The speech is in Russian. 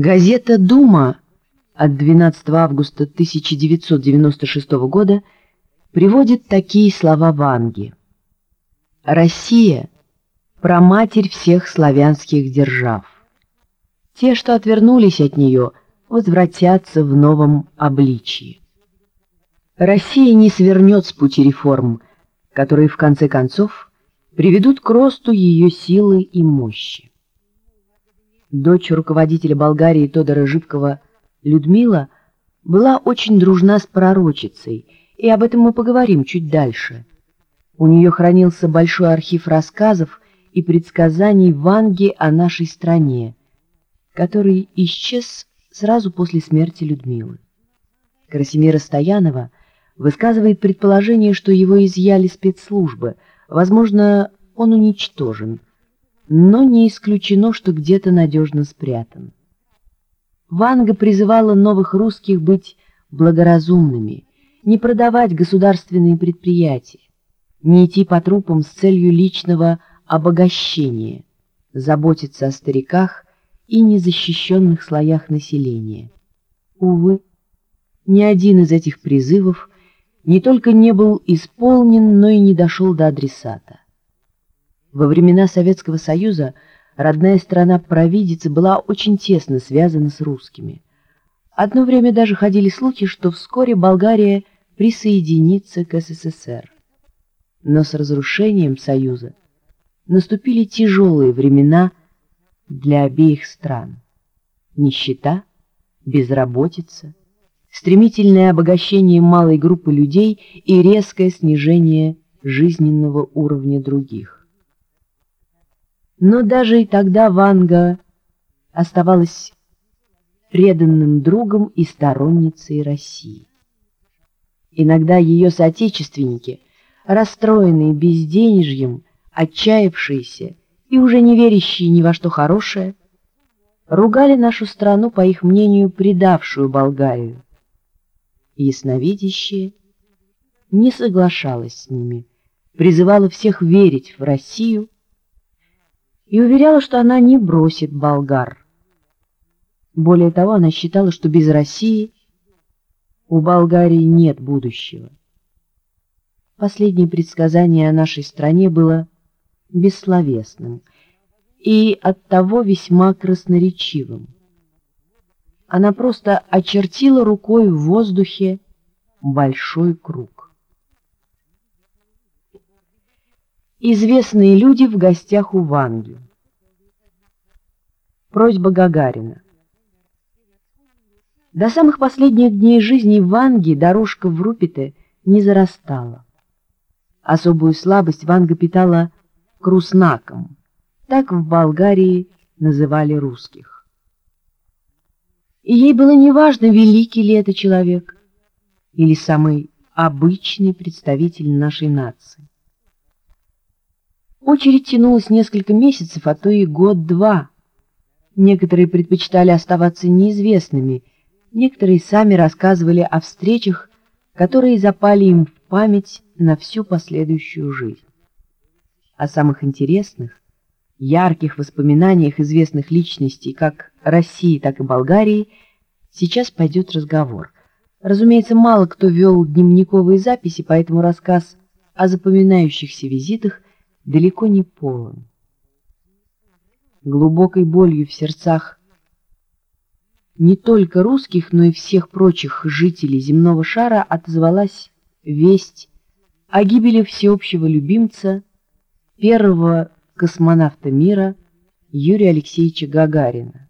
Газета «Дума» от 12 августа 1996 года приводит такие слова Ванги. «Россия – проматерь всех славянских держав. Те, что отвернулись от нее, возвратятся в новом обличии. Россия не свернет с пути реформ, которые в конце концов приведут к росту ее силы и мощи. Дочь руководителя Болгарии Тодора Живкова Людмила была очень дружна с пророчицей, и об этом мы поговорим чуть дальше. У нее хранился большой архив рассказов и предсказаний Ванги о нашей стране, который исчез сразу после смерти Людмилы. Красимира Стоянова высказывает предположение, что его изъяли спецслужбы, возможно, он уничтожен, но не исключено, что где-то надежно спрятан. Ванга призывала новых русских быть благоразумными, не продавать государственные предприятия, не идти по трупам с целью личного обогащения, заботиться о стариках и незащищенных слоях населения. Увы, ни один из этих призывов не только не был исполнен, но и не дошел до адресата. Во времена Советского Союза родная страна провидицы была очень тесно связана с русскими. Одно время даже ходили слухи, что вскоре Болгария присоединится к СССР. Но с разрушением Союза наступили тяжелые времена для обеих стран. Нищета, безработица, стремительное обогащение малой группы людей и резкое снижение жизненного уровня других. Но даже и тогда Ванга оставалась преданным другом и сторонницей России. Иногда ее соотечественники, расстроенные безденежьем, отчаявшиеся и уже не верящие ни во что хорошее, ругали нашу страну, по их мнению, предавшую Болгарию, ясновидящее не соглашалась с ними, призывала всех верить в Россию и уверяла, что она не бросит болгар. Более того, она считала, что без России у Болгарии нет будущего. Последнее предсказание о нашей стране было бессловесным и оттого весьма красноречивым. Она просто очертила рукой в воздухе большой круг. Известные люди в гостях у Ванги. Просьба Гагарина. До самых последних дней жизни Ванги дорожка в Рупите не зарастала. Особую слабость Ванга питала к руснакам, так в Болгарии называли русских и ей было неважно, великий ли это человек или самый обычный представитель нашей нации. Очередь тянулась несколько месяцев, а то и год-два. Некоторые предпочитали оставаться неизвестными, некоторые сами рассказывали о встречах, которые запали им в память на всю последующую жизнь. О самых интересных, ярких воспоминаниях известных личностей как России, так и Болгарии сейчас пойдет разговор. Разумеется, мало кто вел дневниковые записи, поэтому рассказ о запоминающихся визитах далеко не полон. Глубокой болью в сердцах не только русских, но и всех прочих жителей земного шара отозвалась весть о гибели всеобщего любимца, первого космонавта мира Юрия Алексеевича Гагарина.